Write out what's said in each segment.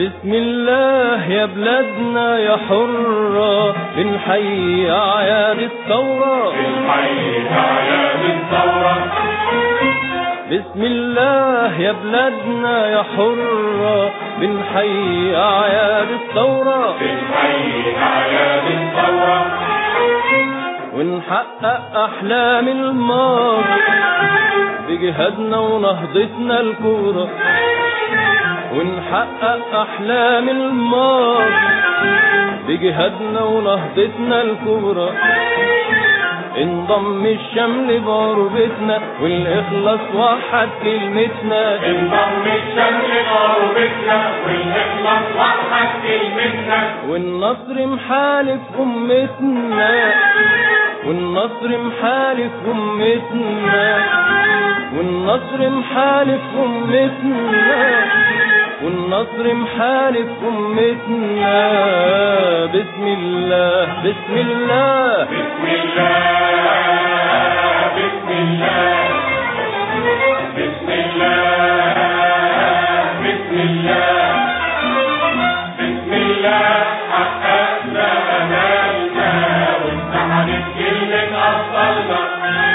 بسم الله يا بلادنا يا حرة. بنحيي أعياد الثورة. الحي أعياد الثورة. بسم الله يا بلادنا يا حرة. بنحيي أعياد الثورة. الحي أعياد الثورة. ونحقق أحلام الماضي. بجهادنا ونهضتنا الكبرى ونحقق أحلام الماضي بجهادنا ونهضتنا الكبرى. انضم الشمل بعربتنا والإخلاص وحد كلمتنا. انضم الشمل غربتنا والإخلاص وحد كلمتنا. والنصر محالف أمتنا. والنصر محالف أمتنا. والنصر محالف أمتنا. والنصر محالف أمتنا بسم الله بسم الله. بسم الله بسم الله. بسم الله بسم الله. بسم الله حققنا أمالنا واتحدت كلمة أبطالنا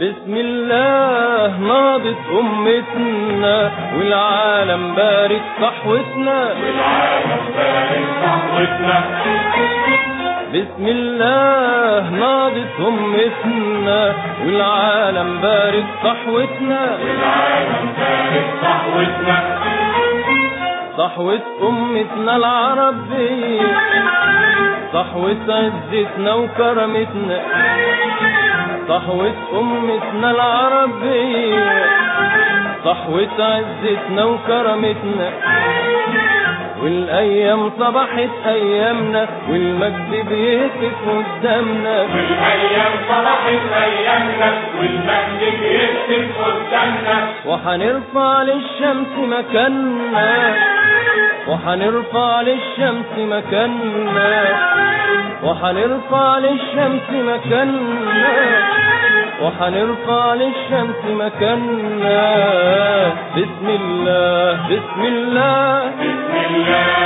بسم الله ناضت أمتنا والعالم بارك صحوتنا بسم الله ناضت أمتنا والعالم بارك صحوتنا والعالم بارك صحوتنا صحوة أمتنا العربية صحوة عزتنا وكرمتنا. صحوة أمتنا العربية صحوة عزتنا وكرمتنا. والأيام صبحت أيامنا والمجد بيهتف قدامنا. والأيام صبحت أيامنا والمجد بيكتب قدامنا. وحنرفع للشمس مكاننا. وحنرفع للشمس مكاننا وحنرفع للشمس مكاننا وحنرفع للشمس مكاننا بسم الله بسم الله. بسم الله.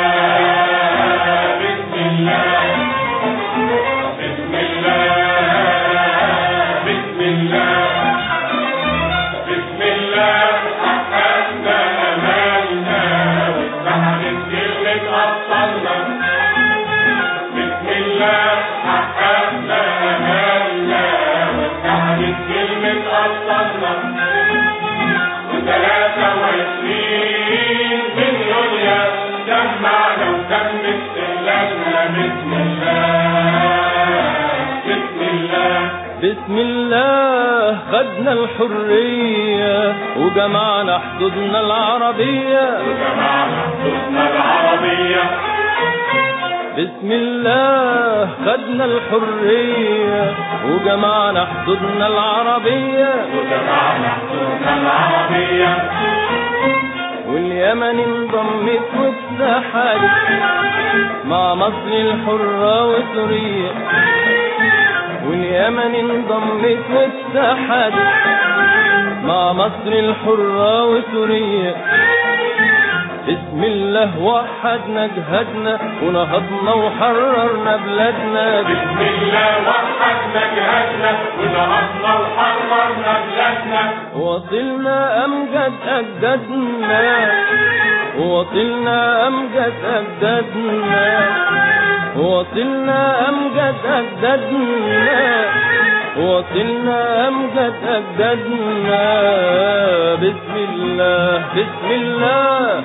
بسم الله خدنا الحرية وجمعنا حدودنا العربية. وجمعنا حدودنا العربية. بسم الله خدنا الحرية وجمعنا حدودنا العربية. وجمعنا حدودنا العربية. واليمن انضمت واتحدت مع مصر الحرة وسوريا. واليمن انضمت واتحدت مع مصر الحرة وسوريا. بسم الله وحدنا جهدنا ونهضنا وحررنا بلادنا. بسم الله وحدنا جهادنا ونهضنا وحررنا بلادنا. وصلنا أمجد أجدادنا وصلنا أمجد أجدادنا وصلنا أمجد أجدادنا وصلنا أمجد أجدادنا بسم الله بسم الله.